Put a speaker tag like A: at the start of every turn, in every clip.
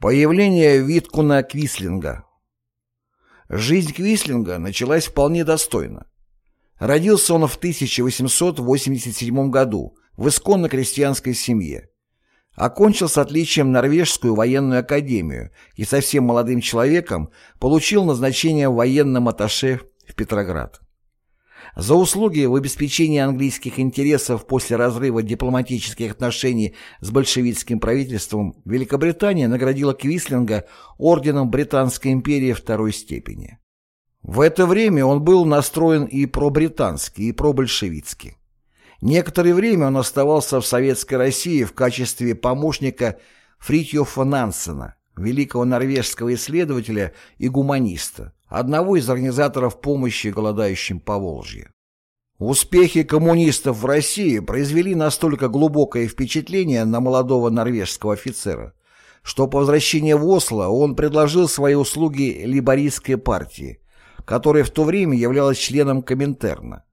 A: Появление Виткуна Квислинга Жизнь Квислинга началась вполне достойно. Родился он в 1887 году в исконно крестьянской семье. Окончил с отличием Норвежскую военную академию и совсем молодым человеком получил назначение военным атташе в Петроград. За услуги в обеспечении английских интересов после разрыва дипломатических отношений с большевистским правительством Великобритания наградила Квислинга орденом Британской империи второй степени. В это время он был настроен и пробритански, и пробольшевицки. Некоторое время он оставался в Советской России в качестве помощника Фритьофа Нансена, великого норвежского исследователя и гуманиста, одного из организаторов помощи голодающим по Волжье. Успехи коммунистов в России произвели настолько глубокое впечатление на молодого норвежского офицера, что по возвращении в Осло он предложил свои услуги либористской партии, которая в то время являлась членом Коминтерна.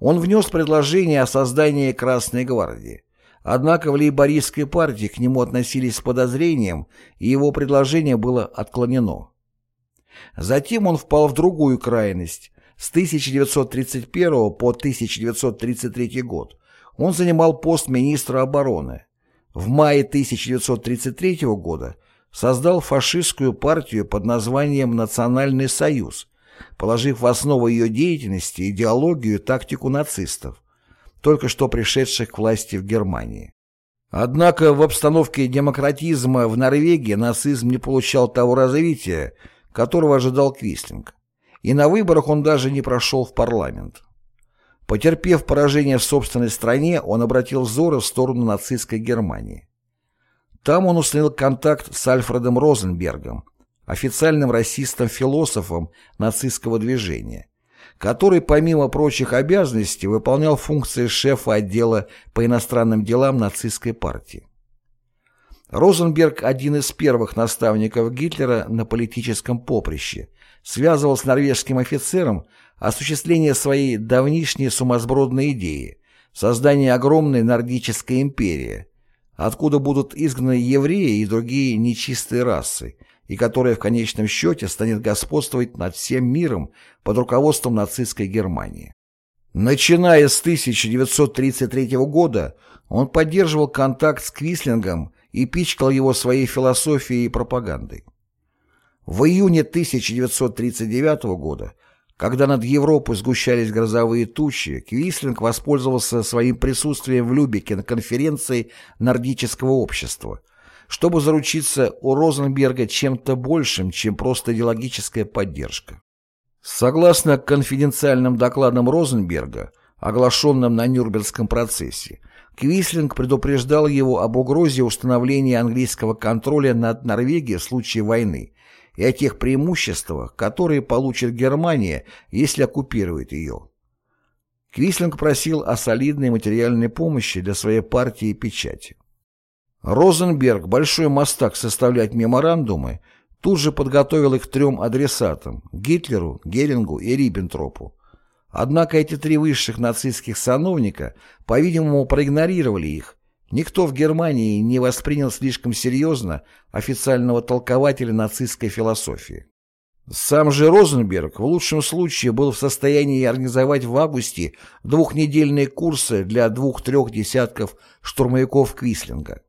A: Он внес предложение о создании Красной гвардии, однако в лейбористской партии к нему относились с подозрением, и его предложение было отклонено. Затем он впал в другую крайность. С 1931 по 1933 год он занимал пост министра обороны. В мае 1933 года создал фашистскую партию под названием «Национальный союз», положив в основу ее деятельности идеологию и тактику нацистов, только что пришедших к власти в Германии. Однако в обстановке демократизма в Норвегии нацизм не получал того развития, которого ожидал Квислинг. И на выборах он даже не прошел в парламент. Потерпев поражение в собственной стране, он обратил взоры в сторону нацистской Германии. Там он установил контакт с Альфредом Розенбергом, официальным расистом-философом нацистского движения, который, помимо прочих обязанностей, выполнял функции шефа отдела по иностранным делам нацистской партии. Розенберг, один из первых наставников Гитлера на политическом поприще, связывал с норвежским офицером осуществление своей давнишней сумасбродной идеи – создание огромной нордической империи, откуда будут изгнаны евреи и другие нечистые расы, и которая в конечном счете станет господствовать над всем миром под руководством нацистской Германии. Начиная с 1933 года он поддерживал контакт с Квислингом и пичкал его своей философией и пропагандой. В июне 1939 года, когда над Европой сгущались грозовые тучи, Квислинг воспользовался своим присутствием в Любеке на конференции Нордического общества, чтобы заручиться у Розенберга чем-то большим, чем просто идеологическая поддержка. Согласно конфиденциальным докладам Розенберга, оглашенным на Нюрнбергском процессе, Квислинг предупреждал его об угрозе установления английского контроля над Норвегией в случае войны и о тех преимуществах, которые получит Германия, если оккупирует ее. Квислинг просил о солидной материальной помощи для своей партии и печати. Розенберг, большой мастак составлять меморандумы, тут же подготовил их трем адресатам – Гитлеру, Герингу и Риббентропу. Однако эти три высших нацистских сановника, по-видимому, проигнорировали их. Никто в Германии не воспринял слишком серьезно официального толкователя нацистской философии. Сам же Розенберг в лучшем случае был в состоянии организовать в августе двухнедельные курсы для двух-трех десятков штурмовиков Квислинга.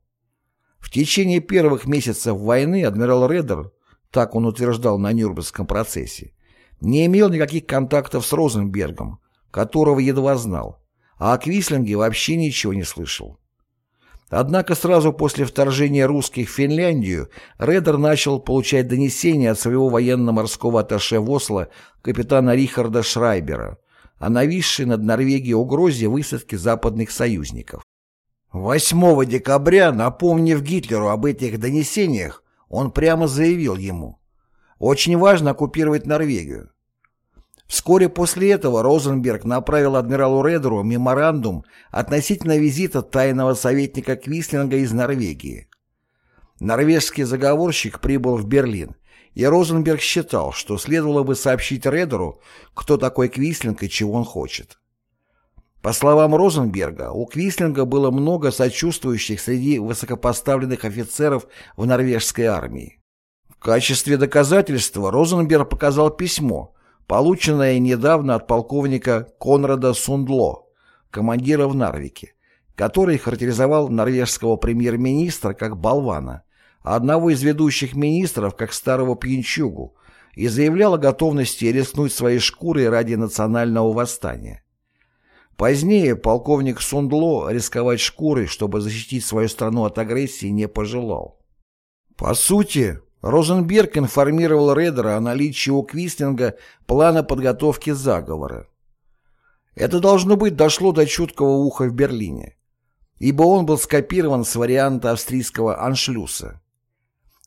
A: В течение первых месяцев войны адмирал Редер, так он утверждал на Нюрнбергском процессе, не имел никаких контактов с Розенбергом, которого едва знал, а о Квислинге вообще ничего не слышал. Однако сразу после вторжения русских в Финляндию Редер начал получать донесения от своего военно-морского атташе в Осло капитана Рихарда Шрайбера о нависшей над Норвегией угрозе высадки западных союзников. 8 декабря, напомнив Гитлеру об этих донесениях, он прямо заявил ему очень важно оккупировать Норвегию. Вскоре после этого Розенберг направил адмиралу Редеру меморандум относительно визита тайного советника Квислинга из Норвегии. Норвежский заговорщик прибыл в Берлин, и Розенберг считал, что следовало бы сообщить Редеру, кто такой Квислинг и чего он хочет. По словам Розенберга, у Квислинга было много сочувствующих среди высокопоставленных офицеров в норвежской армии. Качестве доказательства Розенберг показал письмо, полученное недавно от полковника Конрада Сундло, командира в Нарвике, который характеризовал норвежского премьер-министра как болвана, а одного из ведущих министров как старого пьянчугу, и заявлял о готовности рискнуть своей шкурой ради национального восстания. Позднее полковник Сундло рисковать шкурой, чтобы защитить свою страну от агрессии, не пожелал. По сути, Розенберг информировал Редера о наличии у Квислинга плана подготовки заговора. Это, должно быть, дошло до чуткого уха в Берлине, ибо он был скопирован с варианта австрийского аншлюса.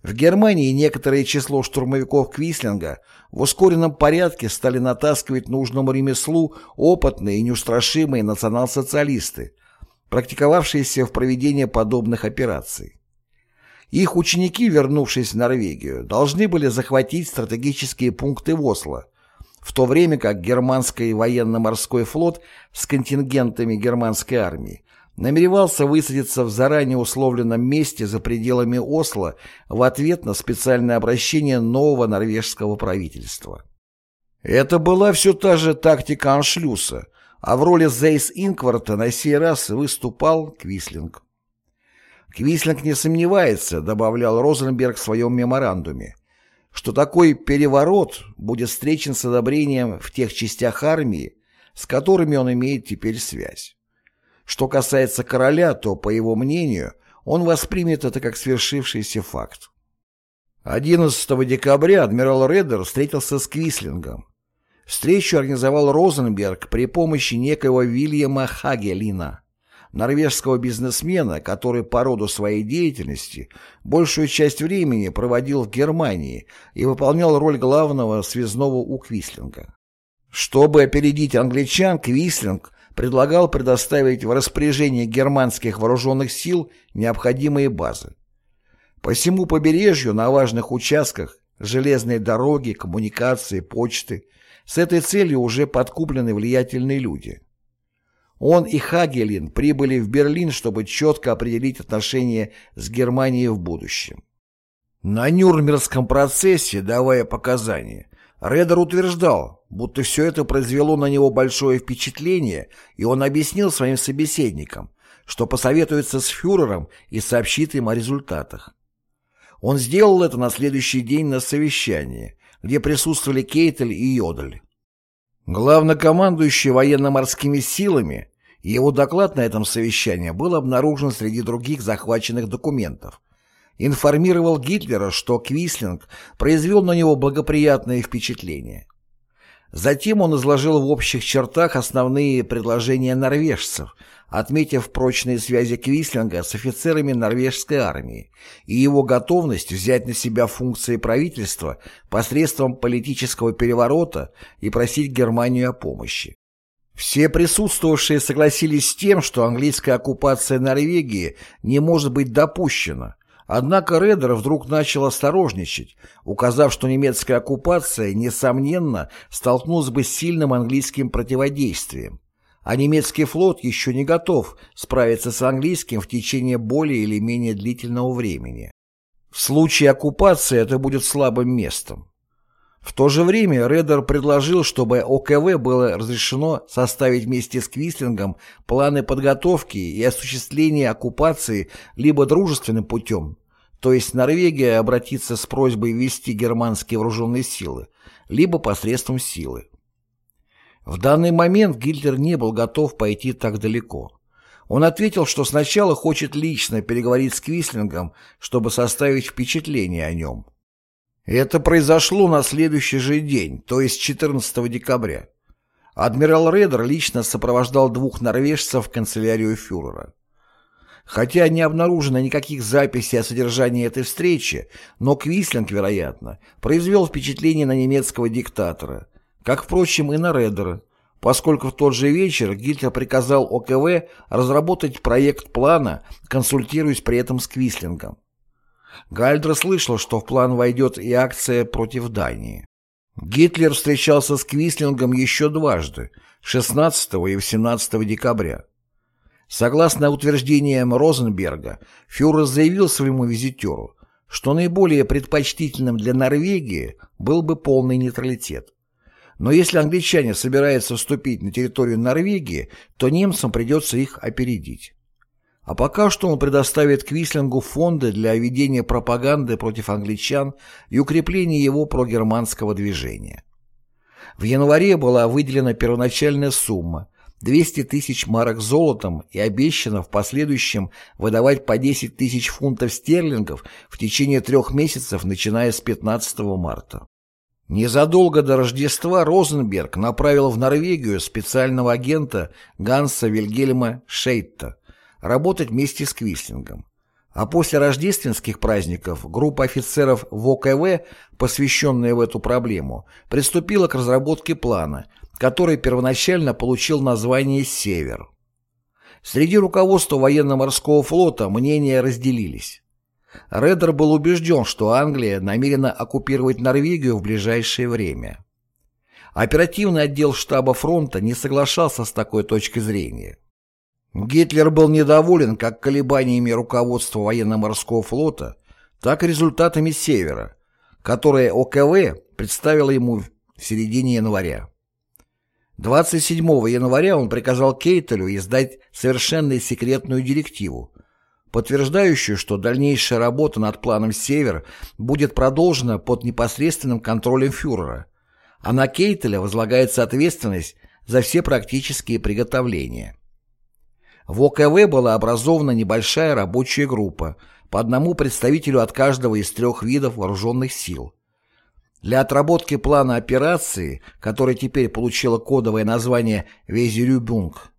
A: В Германии некоторое число штурмовиков Квислинга в ускоренном порядке стали натаскивать нужному ремеслу опытные и неустрашимые национал-социалисты, практиковавшиеся в проведении подобных операций. Их ученики, вернувшись в Норвегию, должны были захватить стратегические пункты в Осло, в то время как германский военно-морской флот с контингентами германской армии намеревался высадиться в заранее условленном месте за пределами Осло в ответ на специальное обращение нового норвежского правительства. Это была все та же тактика аншлюса, а в роли Зейс Инкварта на сей раз выступал Квислинг. Квислинг не сомневается, добавлял Розенберг в своем меморандуме, что такой переворот будет встречен с одобрением в тех частях армии, с которыми он имеет теперь связь. Что касается короля, то, по его мнению, он воспримет это как свершившийся факт. 11 декабря адмирал Реддер встретился с Квислингом. Встречу организовал Розенберг при помощи некоего Вильяма Хагелина, норвежского бизнесмена, который по роду своей деятельности большую часть времени проводил в Германии и выполнял роль главного связного у Квислинга. Чтобы опередить англичан, Квислинг предлагал предоставить в распоряжение германских вооруженных сил необходимые базы. По всему побережью на важных участках железные дороги, коммуникации, почты с этой целью уже подкуплены влиятельные люди. Он и Хагелин прибыли в Берлин, чтобы четко определить отношения с Германией в будущем. На Нюрнбергском процессе, давая показания, Редер утверждал, будто все это произвело на него большое впечатление, и он объяснил своим собеседникам, что посоветуется с фюрером и сообщит им о результатах. Он сделал это на следующий день на совещании, где присутствовали Кейтель и Йодль. Главнокомандующий военно-морскими силами, его доклад на этом совещании был обнаружен среди других захваченных документов, информировал Гитлера, что Квислинг произвел на него благоприятное впечатление. Затем он изложил в общих чертах основные предложения норвежцев, отметив прочные связи Квислинга с офицерами норвежской армии и его готовность взять на себя функции правительства посредством политического переворота и просить Германию о помощи. Все присутствовавшие согласились с тем, что английская оккупация Норвегии не может быть допущена, Однако Редер вдруг начал осторожничать, указав, что немецкая оккупация, несомненно, столкнулась бы с сильным английским противодействием, а немецкий флот еще не готов справиться с английским в течение более или менее длительного времени. В случае оккупации это будет слабым местом. В то же время Редер предложил, чтобы ОКВ было разрешено составить вместе с Квислингом планы подготовки и осуществления оккупации либо дружественным путем, то есть Норвегия обратится с просьбой ввести германские вооруженные силы, либо посредством силы. В данный момент Гитлер не был готов пойти так далеко. Он ответил, что сначала хочет лично переговорить с Квислингом, чтобы составить впечатление о нем. Это произошло на следующий же день, то есть 14 декабря. Адмирал Редер лично сопровождал двух норвежцев в канцелярию фюрера. Хотя не обнаружено никаких записей о содержании этой встречи, но Квислинг, вероятно, произвел впечатление на немецкого диктатора, как, впрочем, и на Редера, поскольку в тот же вечер Гитлер приказал ОКВ разработать проект плана, консультируясь при этом с Квислингом. Гальдер слышал, что в план войдет и акция против Дании. Гитлер встречался с Квислингом еще дважды, 16 и 18 декабря. Согласно утверждениям Розенберга, фюрер заявил своему визитеру, что наиболее предпочтительным для Норвегии был бы полный нейтралитет. Но если англичане собираются вступить на территорию Норвегии, то немцам придется их опередить. А пока что он предоставит Квислингу фонды для ведения пропаганды против англичан и укрепления его прогерманского движения. В январе была выделена первоначальная сумма 200 тысяч марок золотом и обещано в последующем выдавать по 10 тысяч фунтов стерлингов в течение трех месяцев, начиная с 15 марта. Незадолго до Рождества Розенберг направил в Норвегию специального агента Ганса Вильгельма Шейтта работать вместе с Квислингом. А после рождественских праздников группа офицеров ВОКВ, посвященная в эту проблему, приступила к разработке плана, который первоначально получил название «Север». Среди руководства военно-морского флота мнения разделились. Редер был убежден, что Англия намерена оккупировать Норвегию в ближайшее время. Оперативный отдел штаба фронта не соглашался с такой точкой зрения. Гитлер был недоволен как колебаниями руководства военно-морского флота, так и результатами Севера, которые ОКВ представила ему в середине января. 27 января он приказал Кейтелю издать совершенно секретную директиву, подтверждающую, что дальнейшая работа над планом «Север» будет продолжена под непосредственным контролем фюрера, а на Кейтеля возлагается ответственность за все практические приготовления. В ОКВ была образована небольшая рабочая группа, по одному представителю от каждого из трех видов вооруженных сил. Для отработки плана операции, который теперь получила кодовое название «Везерюбунг»,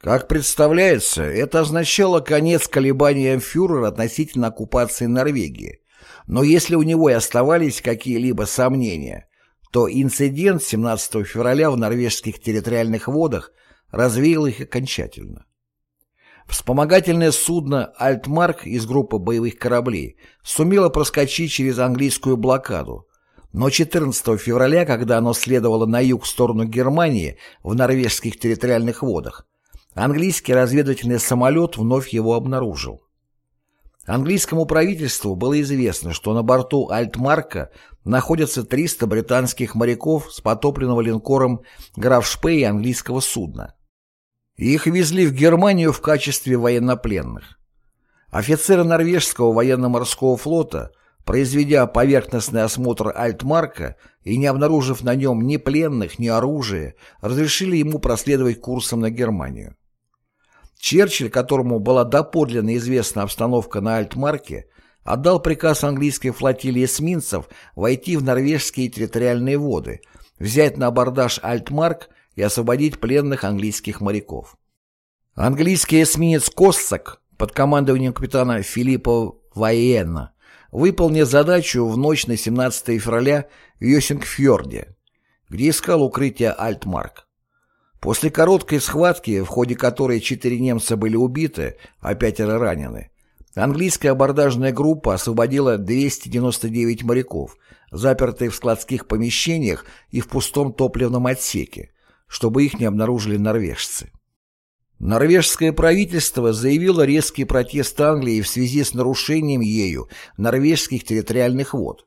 A: как представляется, это означало конец колебаниям фюрера относительно оккупации Норвегии. Но если у него и оставались какие-либо сомнения, то инцидент 17 февраля в норвежских территориальных водах развеял их окончательно. Вспомогательное судно «Альтмарк» из группы боевых кораблей сумело проскочить через английскую блокаду, но 14 февраля, когда оно следовало на юг в сторону Германии в норвежских территориальных водах, английский разведывательный самолет вновь его обнаружил. Английскому правительству было известно, что на борту «Альтмарка» находятся 300 британских моряков с потопленного линкором «Граф Шпей» английского судна. Их везли в Германию в качестве военнопленных. Офицеры норвежского военно-морского флота, произведя поверхностный осмотр Альтмарка и не обнаружив на нем ни пленных, ни оружия, разрешили ему проследовать курсом на Германию. Черчилль, которому была доподлинно известна обстановка на Альтмарке, отдал приказ английской флотилии эсминцев войти в норвежские территориальные воды, взять на абордаж Альтмарк и освободить пленных английских моряков. Английский эсминец «Коссак» под командованием капитана Филиппа Вайена выполнил задачу в ночь на 17 февраля в Йосингфьорде, где искал укрытие Альтмарк. После короткой схватки, в ходе которой четыре немца были убиты, а пятеро ранены, английская абордажная группа освободила 299 моряков, запертых в складских помещениях и в пустом топливном отсеке, чтобы их не обнаружили норвежцы. Норвежское правительство заявило резкий протест Англии в связи с нарушением ею норвежских территориальных вод.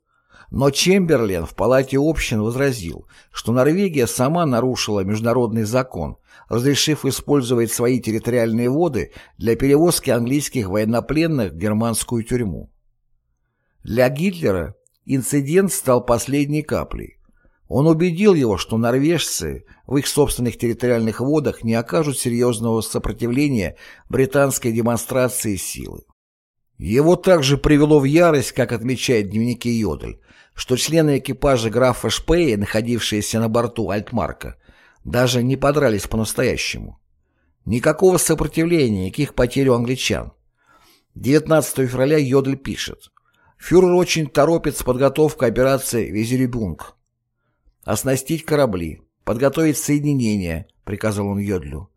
A: Но Чемберлен в Палате общин возразил, что Норвегия сама нарушила международный закон, разрешив использовать свои территориальные воды для перевозки английских военнопленных в германскую тюрьму. Для Гитлера инцидент стал последней каплей. Он убедил его, что норвежцы в их собственных территориальных водах не окажут серьезного сопротивления британской демонстрации силы. Его также привело в ярость, как отмечает в дневнике Йодель, что члены экипажа графа Шпея, находившиеся на борту Альтмарка, даже не подрались по-настоящему. Никакого сопротивления, никаких потерь у англичан. 19 февраля Йодель пишет. Фюрер очень торопит с подготовкой операции «Визеребунг», оснастить корабли, подготовить соединения, приказал он Йодлю.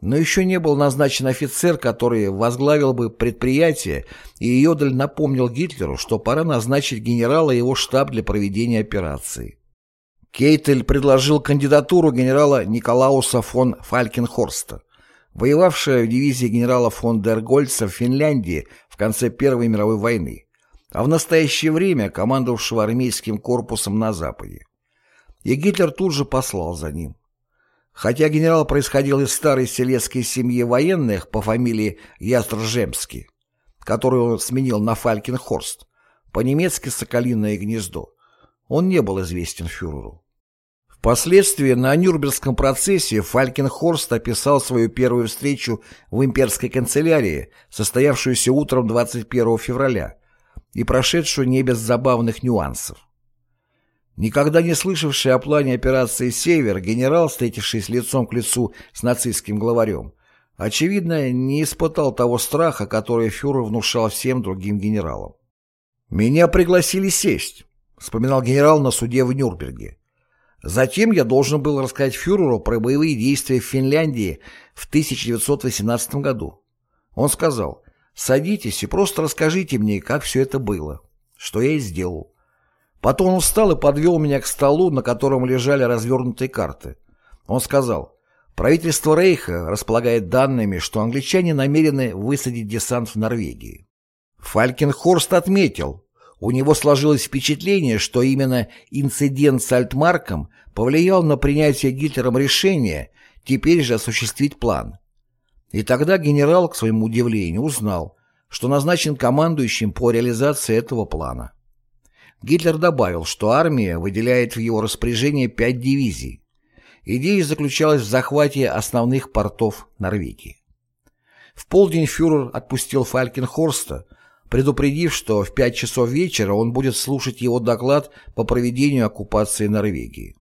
A: Но еще не был назначен офицер, который возглавил бы предприятие, и Йодль напомнил Гитлеру, что пора назначить генерала его штаб для проведения операции. Кейтель предложил кандидатуру генерала Николауса фон Фалькенхорста, воевавшего в дивизии генерала фон дер Гольца в Финляндии в конце Первой мировой войны, а в настоящее время командовавшего армейским корпусом на Западе. И Гитлер тут же послал за ним. Хотя генерал происходил из старой селецкой семьи военных по фамилии Ястржемский, которую он сменил на Фалькенхорст, по-немецки «Соколиное гнездо», он не был известен фюреру. Впоследствии на Нюрнбергском процессе Фалькенхорст описал свою первую встречу в имперской канцелярии, состоявшуюся утром 21 февраля, и прошедшую не без забавных нюансов. Никогда не слышавший о плане операции «Север», генерал, встретившись лицом к лицу с нацистским главарем, очевидно, не испытал того страха, который фюрер внушал всем другим генералам. «Меня пригласили сесть», — вспоминал генерал на суде в Нюрнберге. Затем я должен был рассказать фюреру про боевые действия в Финляндии в 1918 году. Он сказал, «Садитесь и просто расскажите мне, как все это было», что я и сделал. Потом он встал и подвел меня к столу, на котором лежали развернутые карты. Он сказал, правительство Рейха располагает данными, что англичане намерены высадить десант в Норвегии. Фалькенхорст отметил, у него сложилось впечатление, что именно инцидент с Альтмарком повлиял на принятие Гитлером решения теперь же осуществить план. И тогда генерал, к своему удивлению, узнал, что назначен командующим по реализации этого плана. Гитлер добавил, что армия выделяет в его распоряжение пять дивизий. Идея заключалась в захвате основных портов Норвегии. В полдень фюрер отпустил Фалькенхорста, предупредив, что в пять часов вечера он будет слушать его доклад по проведению оккупации Норвегии.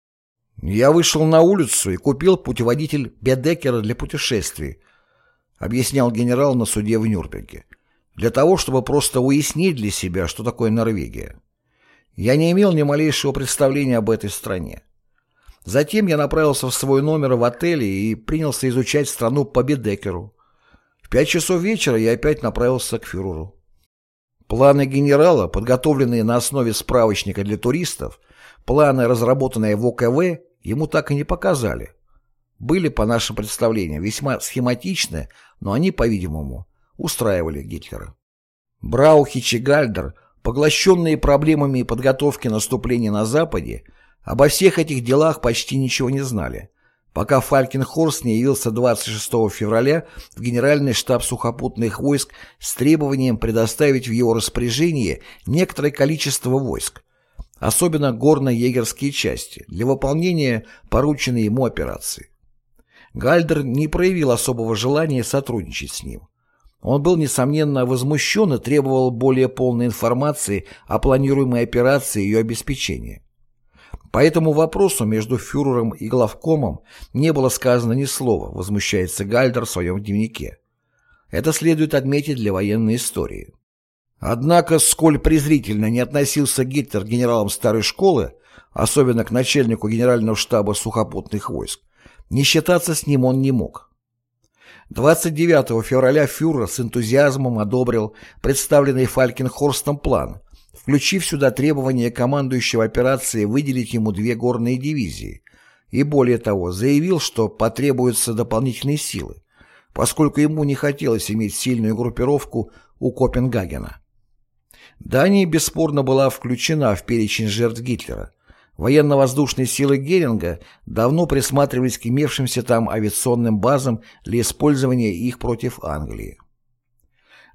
A: «Я вышел на улицу и купил путеводитель Бедекера для путешествий», объяснял генерал на суде в Нюрнберге, для того, чтобы просто уяснить для себя, что такое Норвегия. Я не имел ни малейшего представления об этой стране. Затем я направился в свой номер в отеле и принялся изучать страну по Бедекеру. В пять часов вечера я опять направился к фюреру. Планы генерала, подготовленные на основе справочника для туристов, планы, разработанные в ОКВ, ему так и не показали. Были, по нашим представлениям, весьма схематичны, но они, по-видимому, устраивали Гитлера. Браухич и Гальдер Поглощенные проблемами подготовки наступления на Западе, обо всех этих делах почти ничего не знали, пока Фалькенхорст не явился 26 февраля в Генеральный штаб сухопутных войск с требованием предоставить в его распоряжение некоторое количество войск, особенно горно-егерские части, для выполнения порученной ему операции. Гальдер не проявил особого желания сотрудничать с ним. Он был, несомненно, возмущен и требовал более полной информации о планируемой операции и ее обеспечении. По этому вопросу между фюрером и главкомом не было сказано ни слова, возмущается Гальдер в своем дневнике. Это следует отметить для военной истории. Однако, сколь презрительно не относился Гитлер к генералам старой школы, особенно к начальнику генерального штаба сухопутных войск, не считаться с ним он не мог. 29 февраля фюрер с энтузиазмом одобрил представленный Фалькенхорстом план, включив сюда требование командующего операцией выделить ему две горные дивизии, и более того, заявил, что потребуются дополнительные силы, поскольку ему не хотелось иметь сильную группировку у Копенгагена. Дания бесспорно была включена в перечень жертв Гитлера, Военно-воздушные силы Геринга давно присматривались к имевшимся там авиационным базам для использования их против Англии.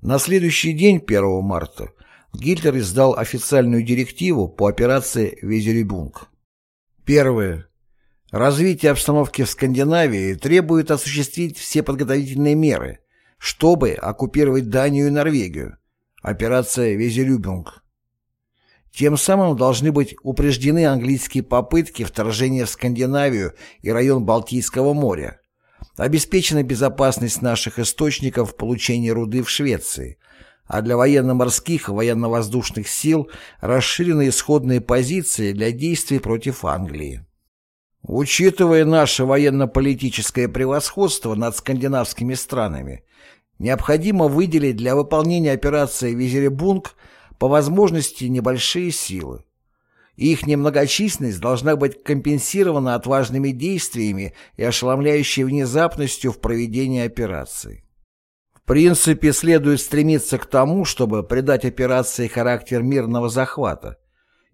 A: На следующий день, 1 марта, Гитлер издал официальную директиву по операции «Везеребунг». Первое. Развитие обстановки в Скандинавии требует осуществить все подготовительные меры, чтобы оккупировать Данию и Норвегию. Операция «Везелюбинг». Тем самым должны быть упреждены английские попытки вторжения в Скандинавию и район Балтийского моря. Обеспечена безопасность наших источников получения руды в Швеции, а для военно-морских и военно-воздушных сил расширены исходные позиции для действий против Англии. Учитывая наше военно-политическое превосходство над скандинавскими странами, необходимо выделить для выполнения операции «Визеребунг» по возможности небольшие силы. их немногочисленность должна быть компенсирована отважными действиями и ошеломляющей внезапностью в проведении операции. В принципе, следует стремиться к тому, чтобы придать операции характер мирного захвата,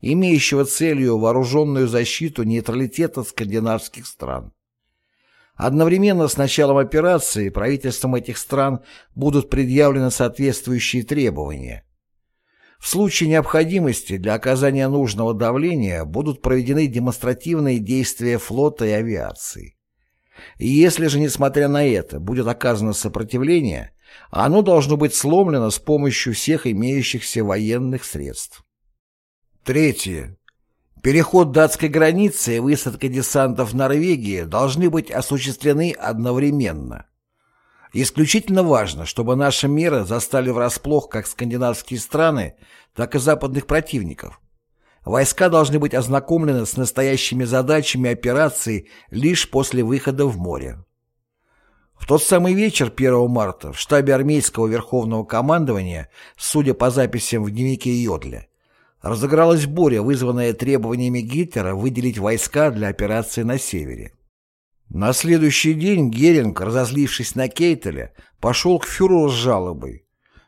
A: имеющего целью вооруженную защиту нейтралитета скандинавских стран. Одновременно с началом операции правительствам этих стран будут предъявлены соответствующие требования, в случае необходимости для оказания нужного давления будут проведены демонстративные действия флота и авиации. И если же, несмотря на это, будет оказано сопротивление, оно должно быть сломлено с помощью всех имеющихся военных средств. Третье. Переход датской границы и высадка десантов в Норвегии должны быть осуществлены одновременно. Исключительно важно, чтобы наши меры застали врасплох как скандинавские страны, так и западных противников. Войска должны быть ознакомлены с настоящими задачами операции лишь после выхода в море. В тот самый вечер 1 марта в штабе армейского верховного командования, судя по записям в дневнике Йодля, разыгралась буря, вызванная требованиями Гитлера выделить войска для операции на севере. На следующий день Геринг, разозлившись на Кейтеля, пошел к фюреру с жалобой.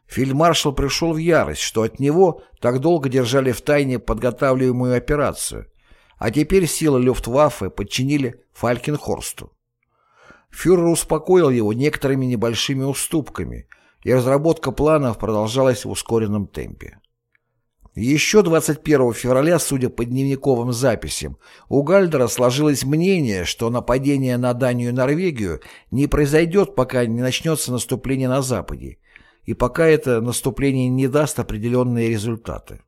A: Фельдмаршал пришел в ярость, что от него так долго держали в тайне подготавливаемую операцию, а теперь силы Люфтваффе подчинили Фалькенхорсту. Фюрер успокоил его некоторыми небольшими уступками, и разработка планов продолжалась в ускоренном темпе. Еще 21 февраля, судя по дневниковым записям, у Гальдера сложилось мнение, что нападение на Данию и Норвегию не произойдет, пока не начнется наступление на Западе, и пока это наступление не даст определенные результаты.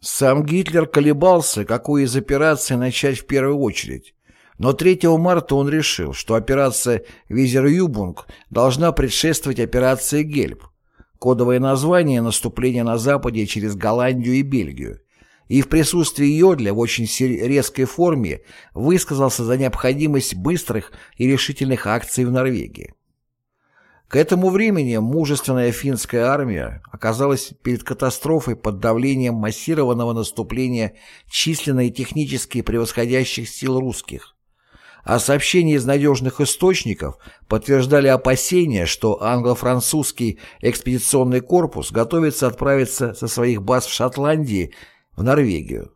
A: Сам Гитлер колебался, какую из операций начать в первую очередь, но 3 марта он решил, что операция Визер-Юбунг должна предшествовать операции Гельб, кодовое название наступления на Западе через Голландию и Бельгию, и в присутствии Йодля в очень резкой форме высказался за необходимость быстрых и решительных акций в Норвегии. К этому времени мужественная финская армия оказалась перед катастрофой под давлением массированного наступления численно и технически превосходящих сил русских а сообщения из надежных источников подтверждали опасения, что англо-французский экспедиционный корпус готовится отправиться со своих баз в Шотландии в Норвегию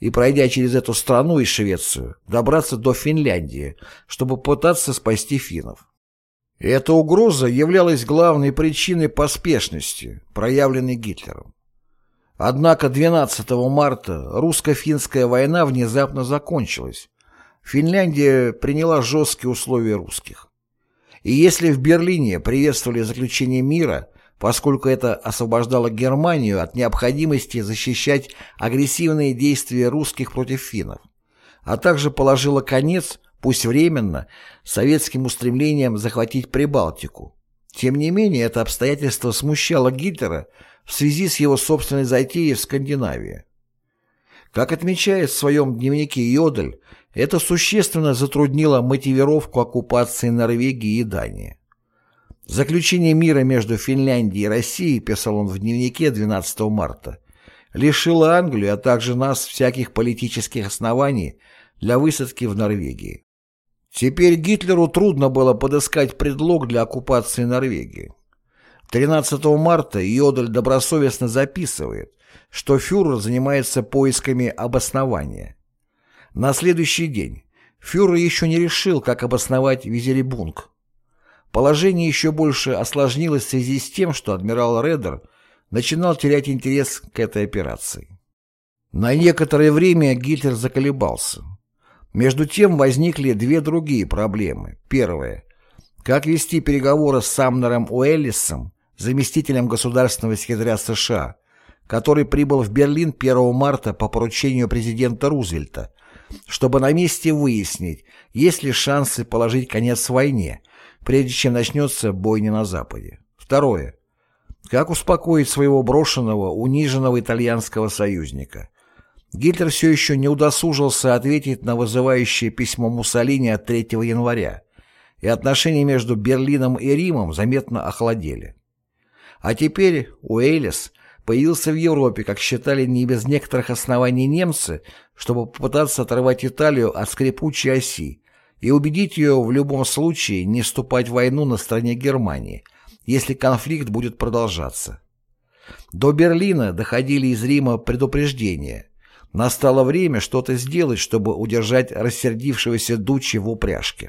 A: и, пройдя через эту страну и Швецию, добраться до Финляндии, чтобы пытаться спасти финнов. Эта угроза являлась главной причиной поспешности, проявленной Гитлером. Однако 12 марта русско-финская война внезапно закончилась, Финляндия приняла жесткие условия русских. И если в Берлине приветствовали заключение мира, поскольку это освобождало Германию от необходимости защищать агрессивные действия русских против финнов, а также положило конец, пусть временно, советским устремлениям захватить Прибалтику. Тем не менее, это обстоятельство смущало Гитлера в связи с его собственной затеей в Скандинавии. Как отмечает в своем дневнике Йодель, это существенно затруднило мотивировку оккупации Норвегии и Дании. Заключение мира между Финляндией и Россией, писал он в дневнике 12 марта, лишило Англию, а также нас всяких политических оснований для высадки в Норвегии. Теперь Гитлеру трудно было подыскать предлог для оккупации Норвегии. 13 марта Йодель добросовестно записывает, что фюрер занимается поисками обоснования. На следующий день фюрер еще не решил, как обосновать Визеребунг. Положение еще больше осложнилось в связи с тем, что адмирал Редер начинал терять интерес к этой операции. На некоторое время Гитлер заколебался. Между тем возникли две другие проблемы. Первая. Как вести переговоры с Самнером Уэллисом, заместителем государственного секретаря США, который прибыл в Берлин 1 марта по поручению президента Рузвельта, чтобы на месте выяснить, есть ли шансы положить конец войне, прежде чем начнется бойня на Западе. Второе. Как успокоить своего брошенного, униженного итальянского союзника? Гитлер все еще не удосужился ответить на вызывающее письмо Муссолини от 3 января, и отношения между Берлином и Римом заметно охладели. А теперь Уэйлис появился в Европе, как считали не без некоторых оснований немцы, чтобы попытаться оторвать Италию от скрипучей оси и убедить ее в любом случае не вступать в войну на стороне Германии, если конфликт будет продолжаться. До Берлина доходили из Рима предупреждения. Настало время что-то сделать, чтобы удержать рассердившегося Дуччи в упряжке.